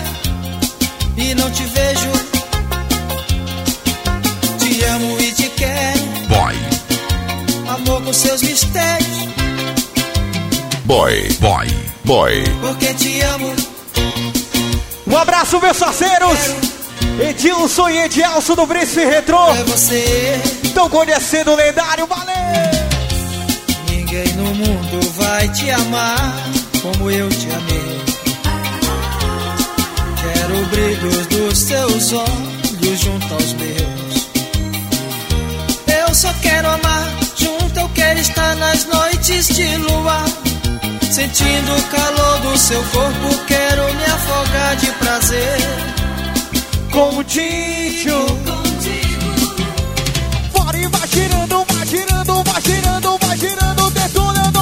Speaker 22: e não te vejo. Te amo e te quero,
Speaker 14: Boy,
Speaker 22: amor com seus mistérios.
Speaker 14: Boy, boy, boy.
Speaker 22: Porque te amo,
Speaker 2: Um abraço, meus parceiros. Edilson e Edielson do Príncipe Retrô.
Speaker 22: é você.
Speaker 2: Estão conhecendo o lendário, valeu!
Speaker 22: Ninguém no mundo vai te amar como eu te amei. Quero o brilho dos seus olhos junto aos meus. Eu só quero amar junto, eu quero estar nas noites de lua. Sentindo o calor do seu corpo, quero me afogar de prazer.
Speaker 2: Contigo. Bora e vai girando, vai girando, vai girando, vai girando, detonando.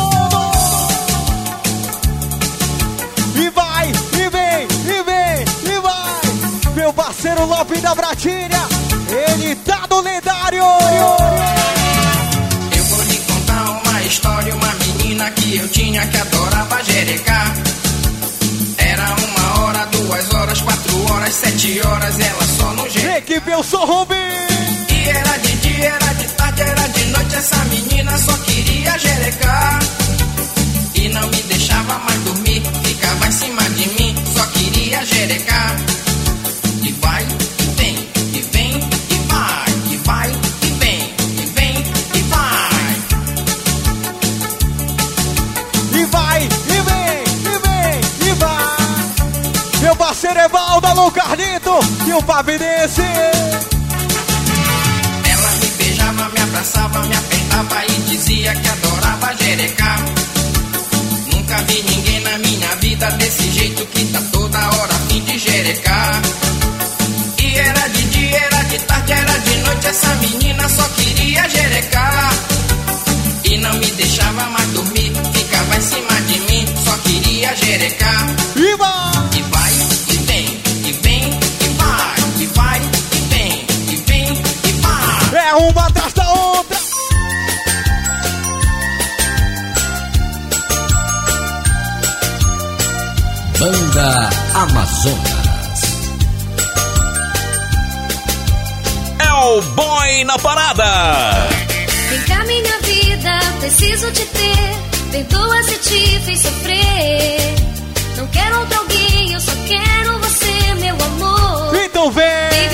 Speaker 2: E vai, e vem, e vem, e vai. Meu parceiro Lopes da Bratilha, ele tá do lendário.
Speaker 23: Eu vou lhe contar uma história, uma menina que eu tinha que adorava jerecar. Era uma hora, duas horas, quatro horas, sete horas, ela só no jeito.
Speaker 2: Equipe, eu sou Rubim.
Speaker 23: E era de dia, era de tarde, era de noite, essa menina só queria jerecar. E não me deixava mais dormir, ficava em cima de mim, só queria jerecar.
Speaker 2: Parceiro Evaldo, alô Carlito e o Pavidense.
Speaker 23: Ela me beijava, me abraçava, me apertava e dizia que adorava jerecar. Nunca vi ninguém na minha vida desse jeito que tá toda hora a fim de jerecar. E era de dia, era de tarde, era de noite, essa menina só queria jerecar. E não me deixava mais dormir, ficava em cima de mim, só queria jerecar.
Speaker 2: E
Speaker 24: Banda Amazonas.
Speaker 4: É o boy na parada.
Speaker 3: Vem cá, minha vida, preciso te ter. Perdoa se te fiz sofrer. Não quero outro alguém, eu só quero você, meu amor.
Speaker 2: Então vem.
Speaker 3: Vem,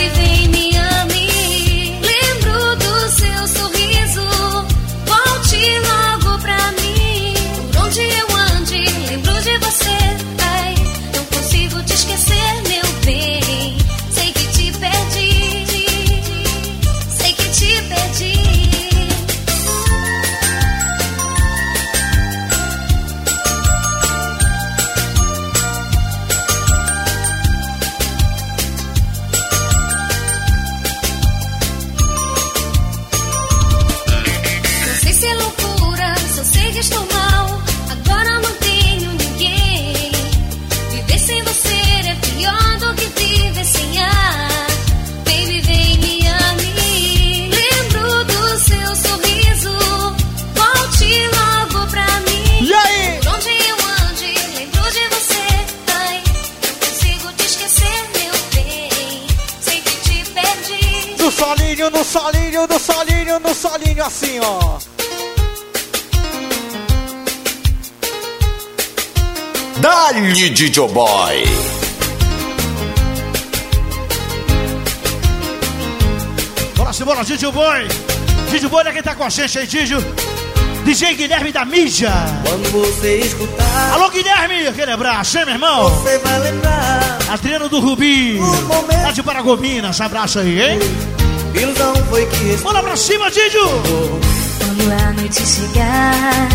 Speaker 2: no solinho, no solinho, no solinho, assim, ó.
Speaker 1: Dali DJ Boy.
Speaker 13: Bora, simbora, Didio Boy. Didio Boy é quem tá com a gente aí, Didio. DJ Guilherme da mídia.
Speaker 10: Quando você escutar.
Speaker 13: Alô, Guilherme, aquele abraço, hein, meu irmão?
Speaker 10: Você vai lembrar.
Speaker 13: Adriano do Rubi. Lá de Paragominas, abraço aí, hein?
Speaker 10: Ilusão foi que.
Speaker 13: Bora pra cima, Didio.
Speaker 3: Quando a noite chegar,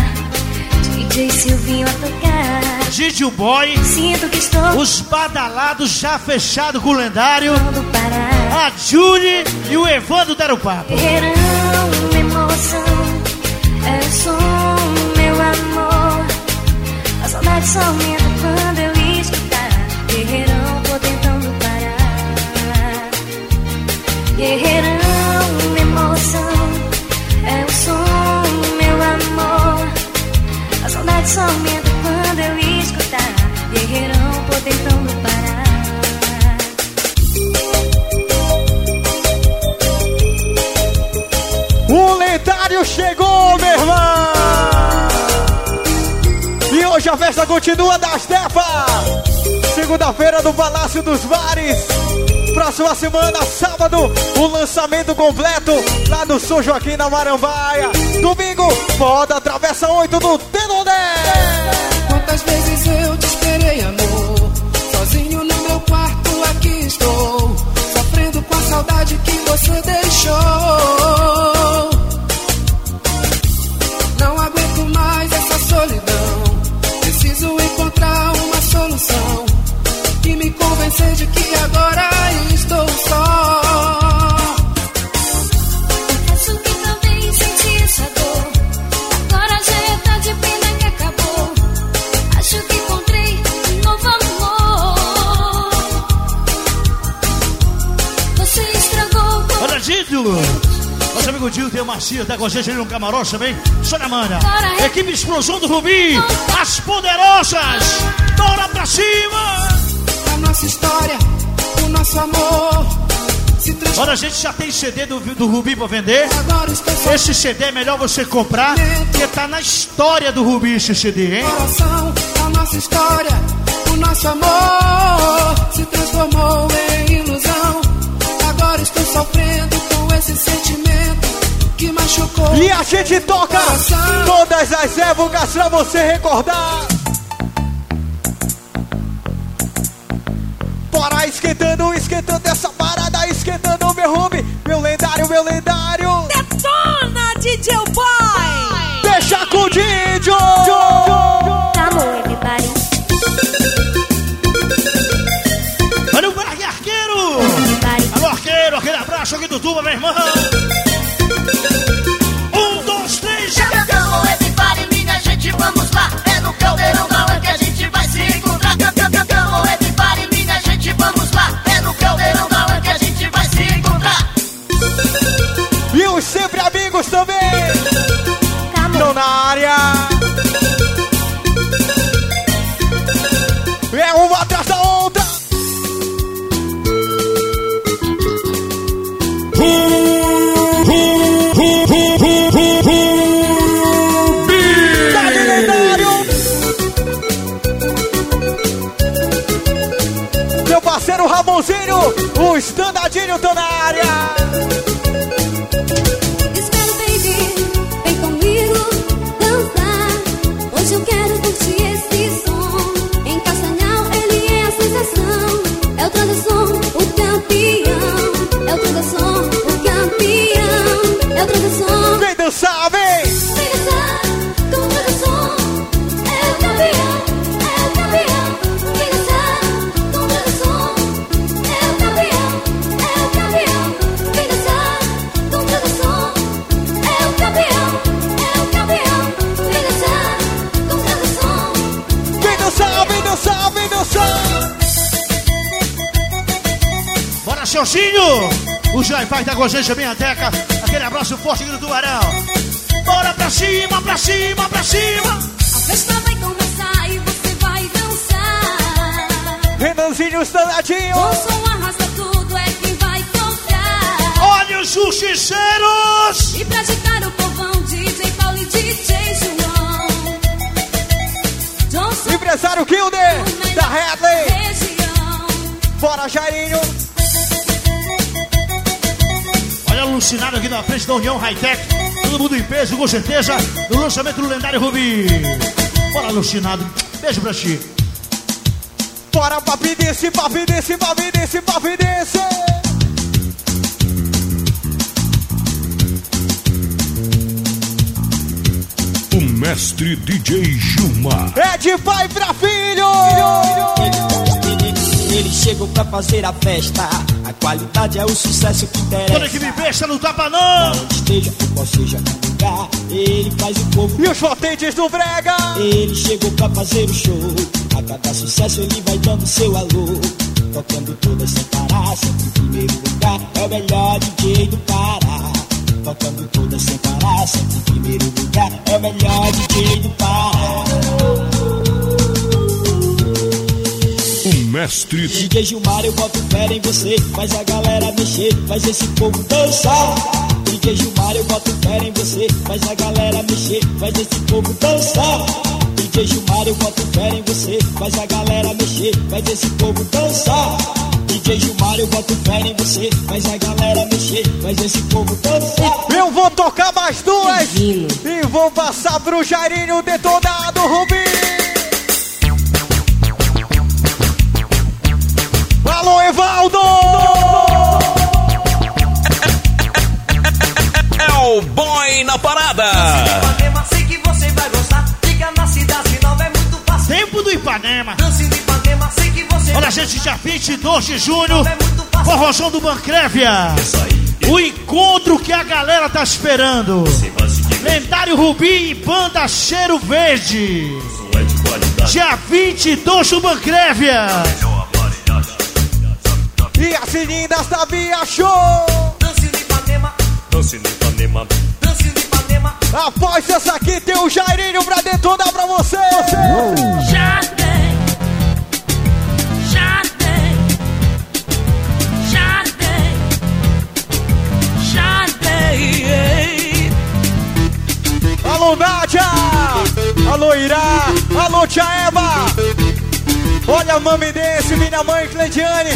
Speaker 3: DJ Silvinho a tocar.
Speaker 13: Didio Boy.
Speaker 3: Sinto que estou.
Speaker 13: Os badalados já fechado com o lendário. A Julie e o Evandro deram papo.
Speaker 3: Verão, emoção, é o som, meu amor. A saudade só aumenta quando eu Guerreirão, emoção, é o som, meu amor. A saudade só aumenta quando eu escutar. Guerreirão, tô tentando parar.
Speaker 2: O lendário chegou, meu irmão! E hoje a festa continua das Tepa! Segunda-feira no Palácio dos Bares. Próxima semana, sábado, o lançamento completo lá no São Joaquim da Marambaia. Domingo, moda Travessa 8 do Tenondé.
Speaker 22: Quantas vezes eu te esperei, amor? Sozinho no meu quarto, aqui estou. Sofrendo com a saudade que você deixou. Não aguento mais essa solidão. Preciso encontrar uma solução. E me convencer de que agora
Speaker 13: Marcia, com a gente ali no camarote também. Sônia Manda. Equipe Explosão do Rubi. As poderosas. Bora pra cima.
Speaker 22: A nossa história, o nosso amor. Se
Speaker 13: Olha, a gente já tem CD do, do Rubi pra vender. Esse CD é melhor você comprar, porque tá na história do Rubi esse CD, hein?
Speaker 22: coração, a nossa história, o nosso amor se transformou em ilusão. Agora estou sofrendo com esse sentimento que machucou.
Speaker 2: E a gente toca todas as épocas pra você recordar. Bora esquentando, esquentando essa parada, esquentando meu home, meu lendário, meu lendário.
Speaker 20: Detona, DJ Boy!
Speaker 2: Deixa com o Didio!
Speaker 3: Amor, everybody.
Speaker 13: Olha o Berg Arqueiro! Alô, Arqueiro, aquele abraço aqui do Tuba, meu irmão!
Speaker 2: O Standardinho tá na área!
Speaker 13: Celcinho! O Jaifai tá com a gente também, a Teca. Aquele abraço forte do Tubarão. Bora pra cima, pra cima, pra cima!
Speaker 3: A festa vai começar e você vai dançar.
Speaker 2: Renanzinho Standardinho!
Speaker 3: O som arrasta tudo, é quem vai tocar.
Speaker 13: Olha Justiçeiros!
Speaker 25: E pra agitar o povão, DJ Paulo e DJ João. Johnson,
Speaker 2: Empresário Kilder, da Hadley.
Speaker 25: região.
Speaker 2: Bora, Jairinho.
Speaker 13: Alucinado aqui na frente da União High Tech. Todo mundo em peso, com certeza, no lançamento do lendário Rubi. Bora, alucinado. Beijo pra ti.
Speaker 2: Bora, papidense, papidense, papidense, papidense.
Speaker 26: O mestre DJ Gilmar.
Speaker 2: É de pai pra filho.
Speaker 27: Eles chegam pra fazer a festa. Qualidade é o sucesso que interessa.
Speaker 13: Toda equipe besta não tapa não.
Speaker 27: Onde esteja, qual seja o lugar, ele faz o povo.
Speaker 2: E os potentes do Brega.
Speaker 27: Ele chegou pra fazer o show. A cada sucesso ele vai dando seu alô. Tocando todas sem parar, sempre em primeiro lugar. É o melhor DJ do Pará. Tocando todas sem parar, sempre em primeiro lugar. É o melhor DJ do Pará.
Speaker 26: Mestre
Speaker 27: DJ Gilmar, eu boto fé em você. Faz a galera mexer, faz esse povo dançar. DJ Gilmar, eu boto fé em você. Faz a galera mexer, faz esse povo dançar. DJ Gilmar, eu boto fé em você. Faz a galera mexer, faz esse povo dançar. DJ Gilmar, eu boto fé em você. Faz a galera mexer, faz esse povo dançar.
Speaker 2: Eu vou tocar mais duas. E vou passar pro Jairinho detonado. Evaldo!
Speaker 24: É o boy na parada.
Speaker 10: Ipanema, sei que você vai gostar. Fica na cidade nova, é muito fácil.
Speaker 13: Tempo do Ipanema. Olha, gente, dia 22 de junho, forrozão do Bancrévia. O encontro que a galera tá esperando. Lendário Rubi e Banda Cheiro Verde. Dia 22 do Bancrévia.
Speaker 2: E as lindas da Via Show.
Speaker 10: Dance de Ipanema,
Speaker 24: Dance no Ipanema.
Speaker 10: dance de Ipanema.
Speaker 2: Após essa aqui, tem o Jairinho pra detonar pra você.
Speaker 25: Já tem, já tem, já tem, já tem.
Speaker 2: Alô, Nádia! Alô, Irá! Alô, Tia Eva! Olha, Mami Dance, minha mãe Cleidiane!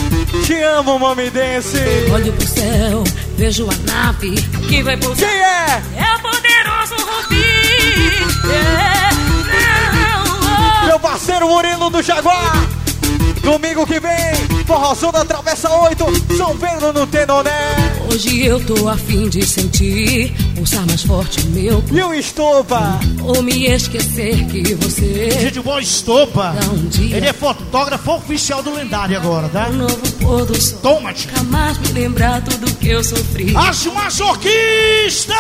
Speaker 2: Te amo, Mami Dance!
Speaker 25: Olho pro céu, vejo a nave que vai pousar.
Speaker 2: Quem é?
Speaker 25: É o poderoso Rubi. É, não,
Speaker 2: Meu parceiro Murilo do Jaguar! Domingo que vem, forrozão da Travessa 8, São Pedro no Tenoné!
Speaker 25: Hoje eu tô afim de sentir pulsar mais forte o meu
Speaker 2: E o Estopa?
Speaker 25: Ou me esquecer que você
Speaker 13: Gente, o boy Estopa.
Speaker 25: Um dia.
Speaker 13: Ele é fotógrafo oficial do lendário agora, tá?
Speaker 25: Um novo pôr do sol
Speaker 13: Toma-te.
Speaker 25: Nunca mais me lembrar tudo que eu sofri
Speaker 13: As masoquistas!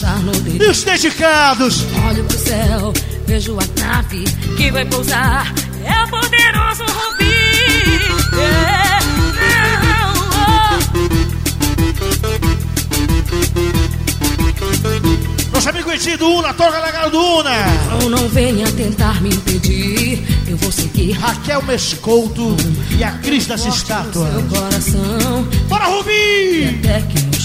Speaker 25: Tá.
Speaker 13: E os dedicados?
Speaker 25: Olho pro céu, vejo a nave que vai pousar. É o poderoso Rubi. É,
Speaker 13: Nosso amigo Edi do Una, toca legal do Una.
Speaker 25: não, não venha tentar me impedir. Eu vou seguir
Speaker 13: Raquel Mescouto e a Cris dessa estátua.
Speaker 25: seu coração.
Speaker 13: Bora, Rubi!
Speaker 25: Até que.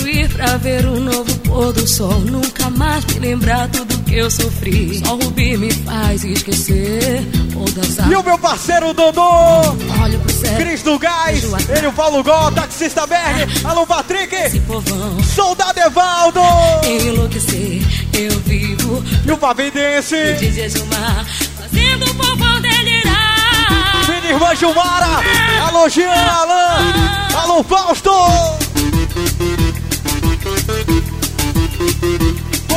Speaker 25: Quero ir pra ver o novo pôr do sol. Nunca mais me lembrar tudo que eu sofri. Só o Rubi me faz esquecer. Ou dançar.
Speaker 2: E o meu parceiro Dodô!
Speaker 25: Olho pro céu.
Speaker 2: Cris do Gás, ele o Paulo Gol, taxista Berg, alô Patrick. Soldado Evaldo,
Speaker 25: Enlouquecer, eu vivo
Speaker 2: e o Pavidense,
Speaker 25: Desejo Gilmar, fazendo o povão delirar.
Speaker 2: minha irmã Gilmara, alô Jean Alain, alô Fausto,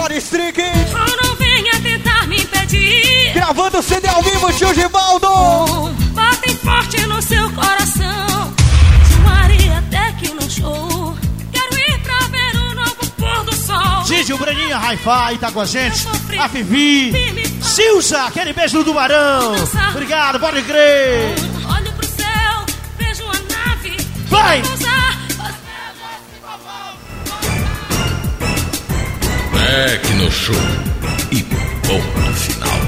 Speaker 2: Boris Trick,
Speaker 25: Ou não venha tentar me impedir.
Speaker 2: gravando CD ao vivo, tio Givaldo,
Speaker 25: Batem forte no seu coração. Maria até que no show. Quero ir pra ver o novo pôr do sol.
Speaker 13: Didi, o Breninha Hi-Fi tá com a gente. A Vivi. Silza, aquele beijo do Tubarão. Obrigado, pode crer.
Speaker 25: Olho pro céu, vejo a nave.
Speaker 13: Vai!
Speaker 24: Tecno Show. E ponto final.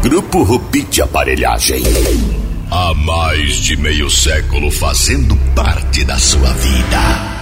Speaker 24: Grupo Rupi de Aparelhagem.
Speaker 1: Há mais de meio século fazendo parte da sua vida.